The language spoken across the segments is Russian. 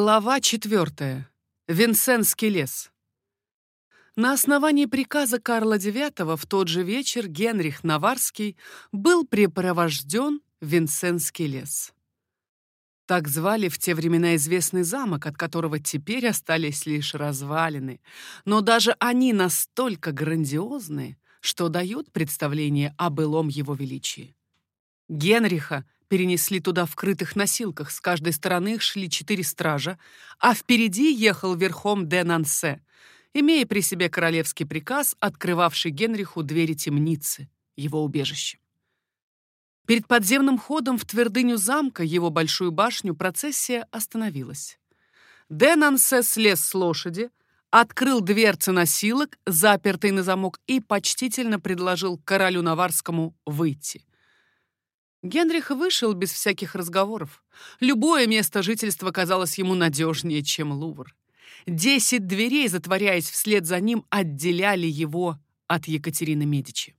Глава четвертая. Винсенский лес. На основании приказа Карла IX в тот же вечер Генрих Наварский был препровожден в Винсенский лес. Так звали в те времена известный замок, от которого теперь остались лишь развалины. Но даже они настолько грандиозны, что дают представление о былом его величии. Генриха перенесли туда в крытых носилках, с каждой стороны шли четыре стража, а впереди ехал верхом де Нансе, имея при себе королевский приказ, открывавший Генриху двери темницы, его убежище. Перед подземным ходом в твердыню замка, его большую башню, процессия остановилась. Де Нансе слез с лошади, открыл дверцы носилок, запертый на замок, и почтительно предложил королю Наварскому выйти. Генрих вышел без всяких разговоров. Любое место жительства казалось ему надежнее, чем Лувр. Десять дверей, затворяясь вслед за ним, отделяли его от Екатерины Медичи.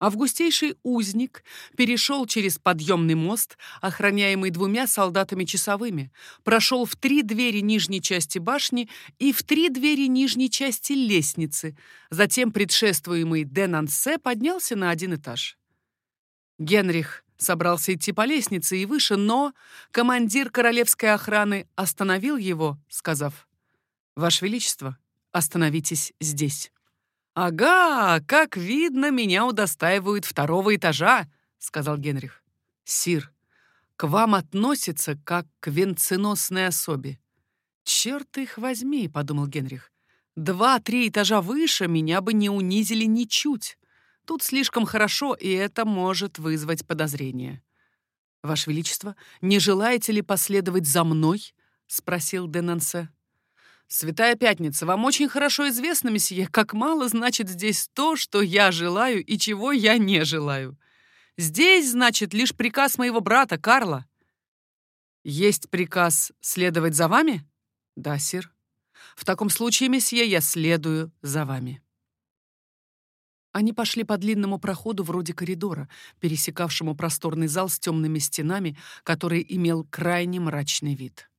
Августейший узник перешел через подъемный мост, охраняемый двумя солдатами-часовыми, прошел в три двери нижней части башни и в три двери нижней части лестницы, затем предшествуемый Денансе поднялся на один этаж. Генрих собрался идти по лестнице и выше, но командир королевской охраны остановил его, сказав, «Ваше Величество, остановитесь здесь». «Ага, как видно, меня удостаивают второго этажа», — сказал Генрих. «Сир, к вам относятся как к венценосной особе». «Черт их возьми», — подумал Генрих. «Два-три этажа выше меня бы не унизили ничуть. Тут слишком хорошо, и это может вызвать подозрение. «Ваше Величество, не желаете ли последовать за мной?» — спросил Денансе. «Святая Пятница, вам очень хорошо известно, месье, как мало значит здесь то, что я желаю и чего я не желаю. Здесь, значит, лишь приказ моего брата Карла». «Есть приказ следовать за вами?» «Да, сир. В таком случае, месье, я следую за вами». Они пошли по длинному проходу вроде коридора, пересекавшему просторный зал с темными стенами, который имел крайне мрачный вид.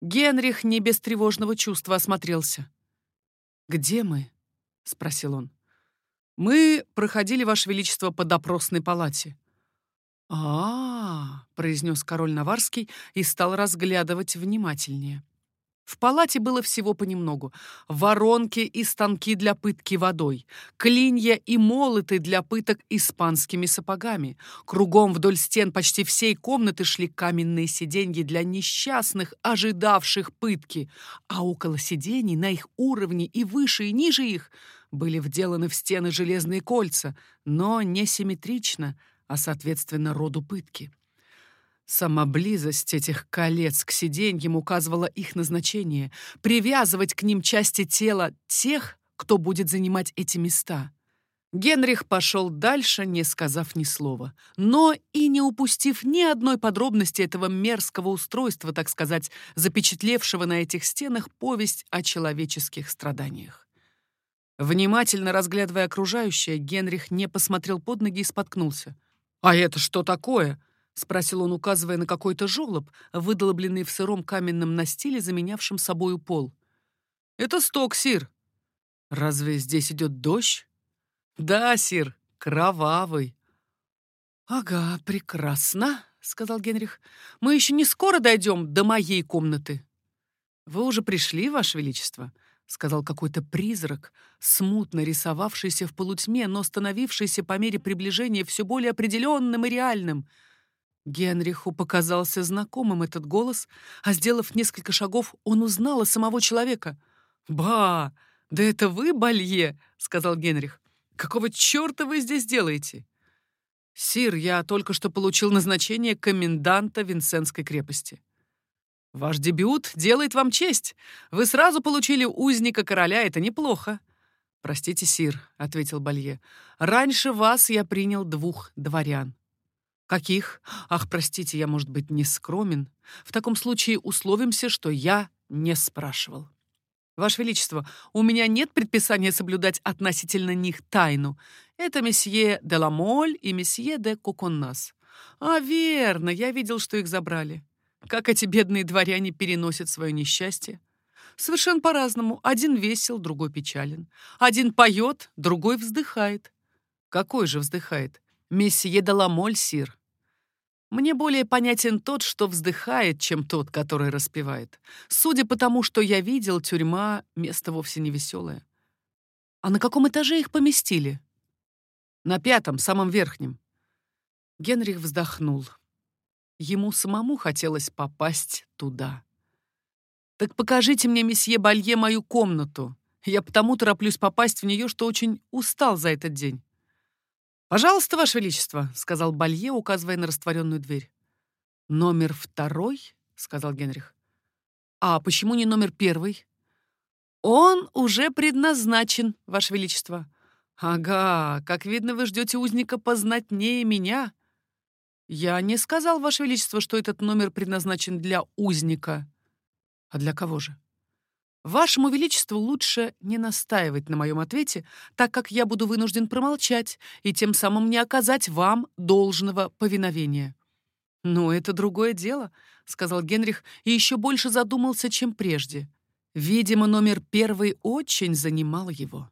Генрих не без тревожного чувства осмотрелся. «Где мы?» — спросил он. «Мы проходили, Ваше Величество, по допросной палате». «А-а-а», — произнес король Наварский и стал разглядывать внимательнее. В палате было всего понемногу. Воронки и станки для пытки водой, клинья и молоты для пыток испанскими сапогами. Кругом вдоль стен почти всей комнаты шли каменные сиденья для несчастных, ожидавших пытки. А около сидений, на их уровне и выше, и ниже их, были вделаны в стены железные кольца, но не симметрично, а соответственно роду пытки. Сама близость этих колец к сиденьям указывала их назначение — привязывать к ним части тела тех, кто будет занимать эти места. Генрих пошел дальше, не сказав ни слова, но и не упустив ни одной подробности этого мерзкого устройства, так сказать, запечатлевшего на этих стенах повесть о человеческих страданиях. Внимательно разглядывая окружающее, Генрих не посмотрел под ноги и споткнулся. «А это что такое?» — спросил он, указывая на какой-то жёлоб, выдолбленный в сыром каменном настиле, заменявшем собою пол. «Это сток, сир». «Разве здесь идет дождь?» «Да, сир, кровавый». «Ага, прекрасно», — сказал Генрих. «Мы еще не скоро дойдем до моей комнаты». «Вы уже пришли, Ваше Величество?» — сказал какой-то призрак, смутно рисовавшийся в полутьме, но становившийся по мере приближения все более определенным и реальным — Генриху показался знакомым этот голос, а сделав несколько шагов, он узнал самого человека. «Ба! Да это вы, Балье!» — сказал Генрих. «Какого черта вы здесь делаете?» «Сир, я только что получил назначение коменданта Винсентской крепости». «Ваш дебют делает вам честь. Вы сразу получили узника короля, это неплохо». «Простите, сир», — ответил Балье. «Раньше вас я принял двух дворян». «Каких? Ах, простите, я, может быть, не скромен. В таком случае условимся, что я не спрашивал». «Ваше Величество, у меня нет предписания соблюдать относительно них тайну. Это месье де Ламоль и месье де Коконнас». «А, верно, я видел, что их забрали». Как эти бедные дворяне переносят свое несчастье? Совершенно по-разному. Один весел, другой печален. Один поет, другой вздыхает. Какой же вздыхает? Мессие Даламоль, сир. Мне более понятен тот, что вздыхает, чем тот, который распевает. Судя по тому, что я видел, тюрьма — место вовсе не веселое. А на каком этаже их поместили? На пятом, самом верхнем. Генрих вздохнул. Ему самому хотелось попасть туда. «Так покажите мне, месье Балье, мою комнату. Я потому тороплюсь попасть в нее, что очень устал за этот день». «Пожалуйста, Ваше Величество», — сказал Балье, указывая на растворенную дверь. «Номер второй?» — сказал Генрих. «А почему не номер первый?» «Он уже предназначен, Ваше Величество». «Ага, как видно, вы ждете узника познатнее меня», «Я не сказал, Ваше Величество, что этот номер предназначен для узника». «А для кого же?» «Вашему Величеству лучше не настаивать на моем ответе, так как я буду вынужден промолчать и тем самым не оказать вам должного повиновения». «Ну, это другое дело», — сказал Генрих и еще больше задумался, чем прежде. Видимо, номер первый очень занимал его.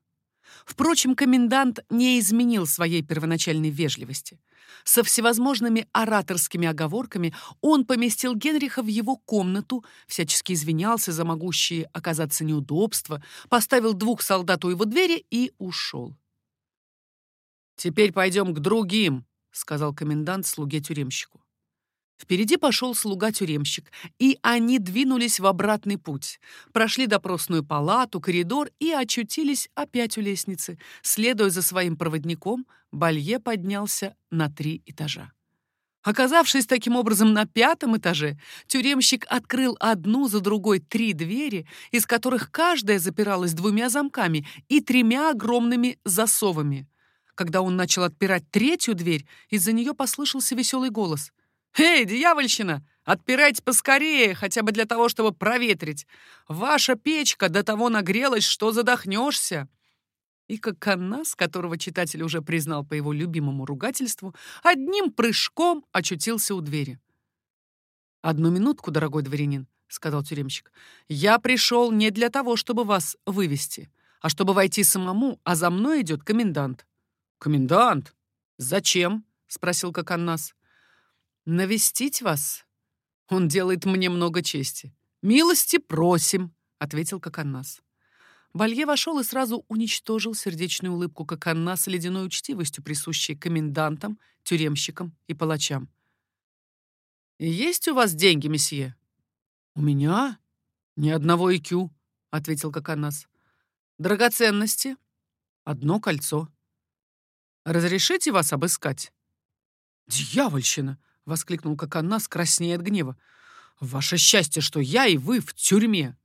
Впрочем, комендант не изменил своей первоначальной вежливости. Со всевозможными ораторскими оговорками он поместил Генриха в его комнату, всячески извинялся за могущие оказаться неудобства, поставил двух солдат у его двери и ушел. «Теперь пойдем к другим», — сказал комендант слуге-тюремщику. Впереди пошел слуга-тюремщик, и они двинулись в обратный путь, прошли допросную палату, коридор и очутились опять у лестницы. Следуя за своим проводником, Балье поднялся на три этажа. Оказавшись таким образом на пятом этаже, тюремщик открыл одну за другой три двери, из которых каждая запиралась двумя замками и тремя огромными засовами. Когда он начал отпирать третью дверь, из-за нее послышался веселый голос — «Эй, дьявольщина, отпирайте поскорее, хотя бы для того, чтобы проветрить. Ваша печка до того нагрелась, что задохнешься». И как Каннас, которого читатель уже признал по его любимому ругательству, одним прыжком очутился у двери. «Одну минутку, дорогой дворянин», — сказал тюремщик. «Я пришел не для того, чтобы вас вывести, а чтобы войти самому, а за мной идет комендант». «Комендант? Зачем?» — спросил Коканнас навестить вас. Он делает мне много чести. Милости просим, ответил Коканнас. Балье вошел и сразу уничтожил сердечную улыбку Коканна ледяной учтивостью, присущей комендантам, тюремщикам и палачам. «Есть у вас деньги, месье?» «У меня? Ни одного икю», — ответил Коканас. «Драгоценности? Одно кольцо. Разрешите вас обыскать?» «Дьявольщина! — воскликнул Коканас, краснея от гнева. «Ваше счастье, что я и вы в тюрьме!»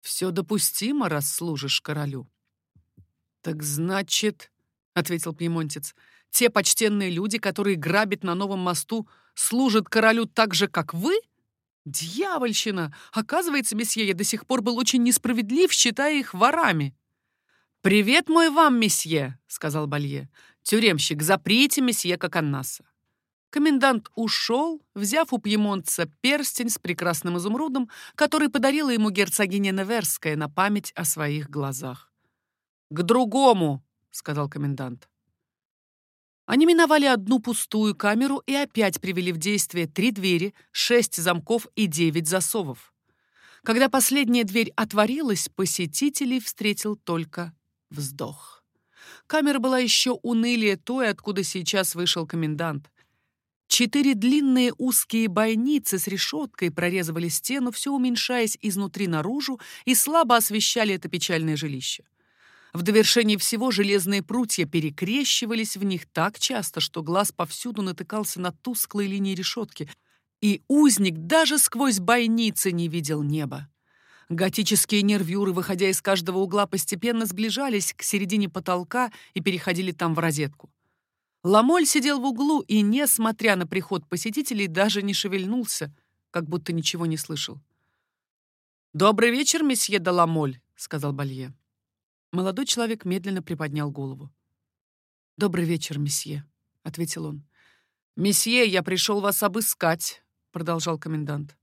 «Все допустимо, раз служишь королю». «Так значит, — ответил пьемонтец, — те почтенные люди, которые грабят на новом мосту, служат королю так же, как вы? Дьявольщина! Оказывается, месье, я до сих пор был очень несправедлив, считая их ворами». «Привет мой вам, месье!» — сказал Балье. «Тюремщик, заприте месье Коканнаса». Комендант ушел, взяв у пьемонтца перстень с прекрасным изумрудом, который подарила ему герцогиня Неверская на память о своих глазах. «К другому!» — сказал комендант. Они миновали одну пустую камеру и опять привели в действие три двери, шесть замков и девять засовов. Когда последняя дверь отворилась, посетителей встретил только вздох. Камера была еще унылее той, откуда сейчас вышел комендант. Четыре длинные узкие бойницы с решеткой прорезывали стену, все уменьшаясь изнутри наружу, и слабо освещали это печальное жилище. В довершении всего железные прутья перекрещивались в них так часто, что глаз повсюду натыкался на тусклые линии решетки, и узник даже сквозь бойницы не видел неба. Готические нервюры, выходя из каждого угла, постепенно сближались к середине потолка и переходили там в розетку. Ламоль сидел в углу и, несмотря на приход посетителей, даже не шевельнулся, как будто ничего не слышал. «Добрый вечер, месье де Ламоль», — сказал Балье. Молодой человек медленно приподнял голову. «Добрый вечер, месье», — ответил он. «Месье, я пришел вас обыскать. — продолжал комендант.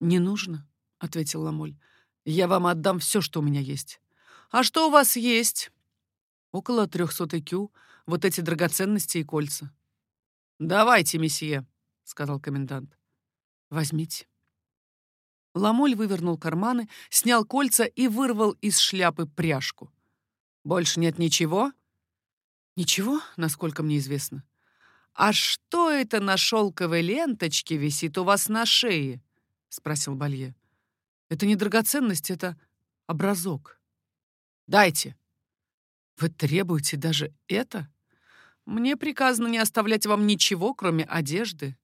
«Не нужно», — ответил Ламоль. «Я вам отдам все, что у меня есть». «А что у вас есть?» «Около трехсот икю, вот эти драгоценности и кольца». «Давайте, месье», — сказал комендант. «Возьмите». Ламоль вывернул карманы, снял кольца и вырвал из шляпы пряжку. «Больше нет ничего?» «Ничего, насколько мне известно». «А что это на шелковой ленточке висит у вас на шее?» — спросил Балье. «Это не драгоценность, это образок». «Дайте». «Вы требуете даже это?» «Мне приказано не оставлять вам ничего, кроме одежды.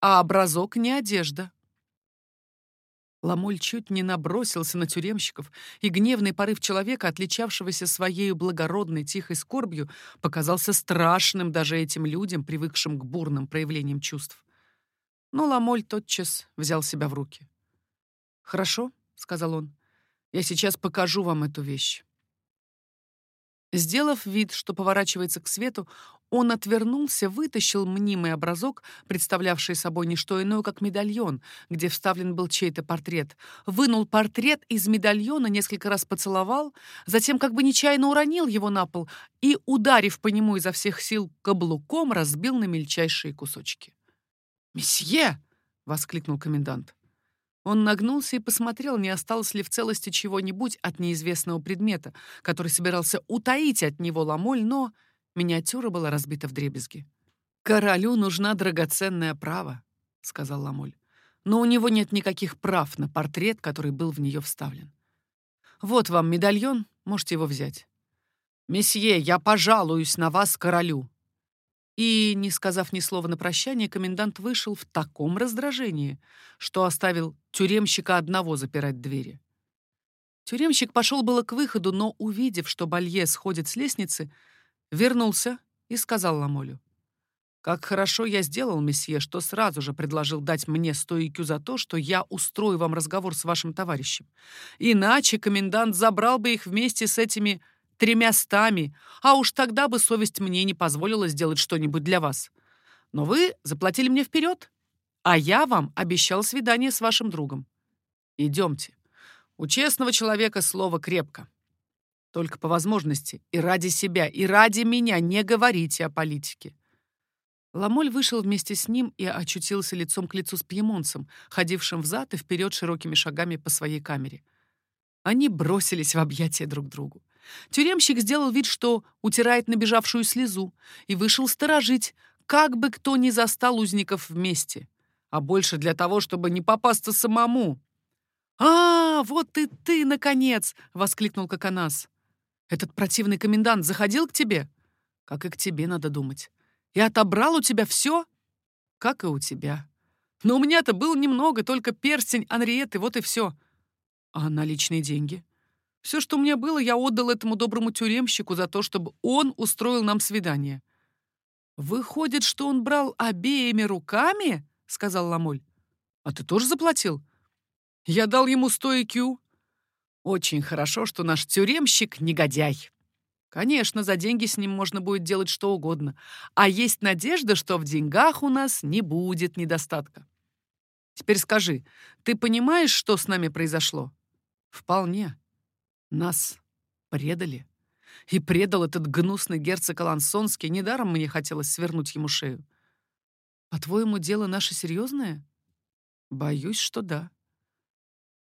А образок не одежда». Ламоль чуть не набросился на тюремщиков, и гневный порыв человека, отличавшегося своей благородной тихой скорбью, показался страшным даже этим людям, привыкшим к бурным проявлениям чувств. Но Ламоль тотчас взял себя в руки. «Хорошо», — сказал он, — «я сейчас покажу вам эту вещь». Сделав вид, что поворачивается к свету, он отвернулся, вытащил мнимый образок, представлявший собой не что иное, как медальон, где вставлен был чей-то портрет, вынул портрет из медальона, несколько раз поцеловал, затем как бы нечаянно уронил его на пол и, ударив по нему изо всех сил каблуком, разбил на мельчайшие кусочки. «Месье!» — воскликнул комендант. Он нагнулся и посмотрел, не осталось ли в целости чего-нибудь от неизвестного предмета, который собирался утаить от него Ламоль, но миниатюра была разбита в дребезги. «Королю нужна драгоценная права», — сказал Ламоль. «Но у него нет никаких прав на портрет, который был в нее вставлен. Вот вам медальон, можете его взять». «Месье, я пожалуюсь на вас королю», и, не сказав ни слова на прощание, комендант вышел в таком раздражении, что оставил тюремщика одного запирать двери. Тюремщик пошел было к выходу, но, увидев, что Балье сходит с лестницы, вернулся и сказал Ламолю. «Как хорошо я сделал, месье, что сразу же предложил дать мне стойкю за то, что я устрою вам разговор с вашим товарищем. Иначе комендант забрал бы их вместе с этими тремя стами, а уж тогда бы совесть мне не позволила сделать что-нибудь для вас. Но вы заплатили мне вперед, а я вам обещал свидание с вашим другом. Идемте. У честного человека слово крепко. Только по возможности и ради себя, и ради меня не говорите о политике. Ламоль вышел вместе с ним и очутился лицом к лицу с пьемонцем, ходившим взад и вперед широкими шагами по своей камере. Они бросились в объятия друг другу. Тюремщик сделал вид, что утирает набежавшую слезу, и вышел сторожить, как бы кто ни застал узников вместе, а больше для того, чтобы не попасться самому. «А, вот и ты, наконец!» — воскликнул Коконас. «Этот противный комендант заходил к тебе?» «Как и к тебе, надо думать. И отобрал у тебя все?» «Как и у тебя. Но у меня-то было немного, только перстень Анриеты, вот и все. А наличные деньги?» Все, что у меня было, я отдал этому доброму тюремщику за то, чтобы он устроил нам свидание. «Выходит, что он брал обеими руками?» — сказал Ламоль. «А ты тоже заплатил?» «Я дал ему сто икю». «Очень хорошо, что наш тюремщик — негодяй». «Конечно, за деньги с ним можно будет делать что угодно. А есть надежда, что в деньгах у нас не будет недостатка». «Теперь скажи, ты понимаешь, что с нами произошло?» «Вполне». Нас предали. И предал этот гнусный герцог Алансонский. Недаром мне хотелось свернуть ему шею. По-твоему, дело наше серьезное? Боюсь, что да.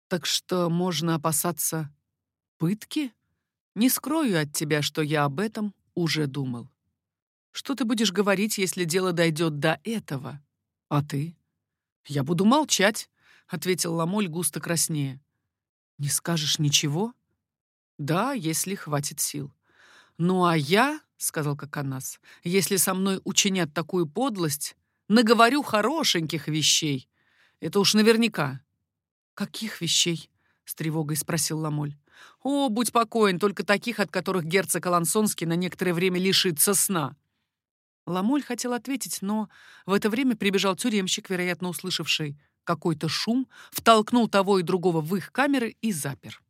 Так что можно опасаться пытки? Не скрою от тебя, что я об этом уже думал. Что ты будешь говорить, если дело дойдет до этого? А ты? Я буду молчать, — ответил Ламоль густо краснее. Не скажешь ничего? Да, если хватит сил. Ну а я, сказал Коконас, если со мной учинят такую подлость, наговорю хорошеньких вещей. Это уж наверняка. Каких вещей? С тревогой спросил Ламоль. О, будь покоен, только таких, от которых герцог Алансонский на некоторое время лишится сна. Ламоль хотел ответить, но в это время прибежал тюремщик, вероятно, услышавший какой-то шум, втолкнул того и другого в их камеры и запер.